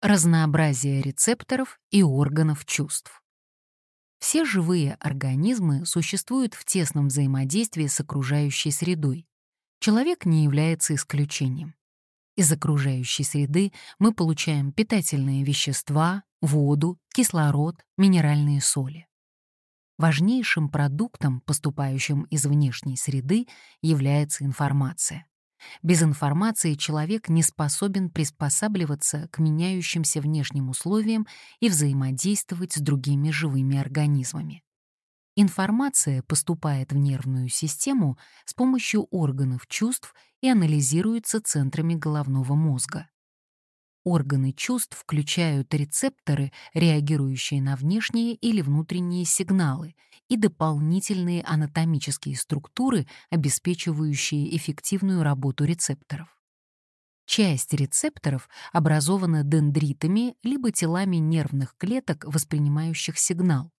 Разнообразие рецепторов и органов чувств. Все живые организмы существуют в тесном взаимодействии с окружающей средой. Человек не является исключением. Из окружающей среды мы получаем питательные вещества, воду, кислород, минеральные соли. Важнейшим продуктом, поступающим из внешней среды, является информация. Без информации человек не способен приспосабливаться к меняющимся внешним условиям и взаимодействовать с другими живыми организмами. Информация поступает в нервную систему с помощью органов чувств и анализируется центрами головного мозга. Органы чувств включают рецепторы, реагирующие на внешние или внутренние сигналы, и дополнительные анатомические структуры, обеспечивающие эффективную работу рецепторов. Часть рецепторов образована дендритами либо телами нервных клеток, воспринимающих сигнал.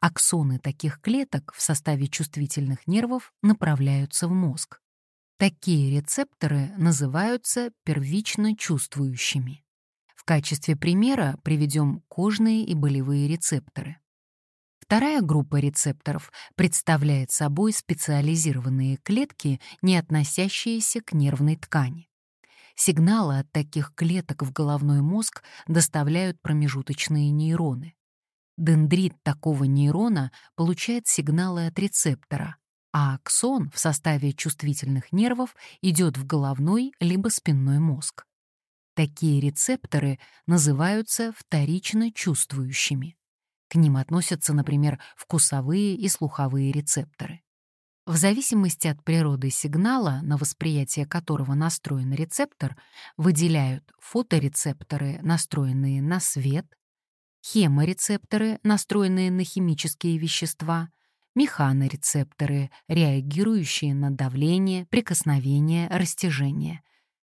Аксоны таких клеток в составе чувствительных нервов направляются в мозг. Такие рецепторы называются первично чувствующими. В качестве примера приведем кожные и болевые рецепторы. Вторая группа рецепторов представляет собой специализированные клетки, не относящиеся к нервной ткани. Сигналы от таких клеток в головной мозг доставляют промежуточные нейроны. Дендрит такого нейрона получает сигналы от рецептора, а аксон в составе чувствительных нервов идет в головной либо спинной мозг. Такие рецепторы называются вторично чувствующими. К ним относятся, например, вкусовые и слуховые рецепторы. В зависимости от природы сигнала, на восприятие которого настроен рецептор, выделяют фоторецепторы, настроенные на свет, хеморецепторы, настроенные на химические вещества, механорецепторы, реагирующие на давление, прикосновение, растяжение,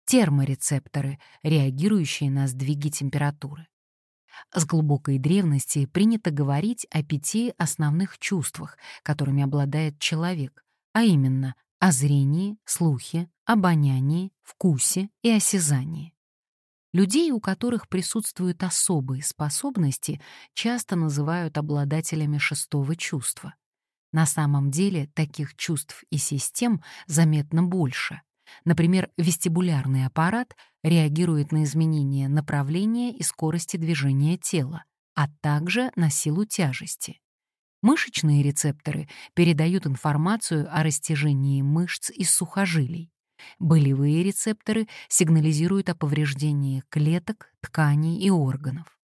терморецепторы, реагирующие на сдвиги температуры. С глубокой древности принято говорить о пяти основных чувствах, которыми обладает человек, а именно о зрении, слухе, обонянии, вкусе и осязании. Людей, у которых присутствуют особые способности, часто называют обладателями шестого чувства. На самом деле таких чувств и систем заметно больше. Например, вестибулярный аппарат реагирует на изменения направления и скорости движения тела, а также на силу тяжести. Мышечные рецепторы передают информацию о растяжении мышц и сухожилий. Болевые рецепторы сигнализируют о повреждении клеток, тканей и органов.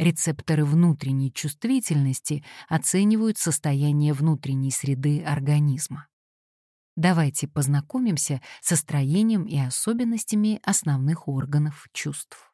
Рецепторы внутренней чувствительности оценивают состояние внутренней среды организма. Давайте познакомимся со строением и особенностями основных органов чувств.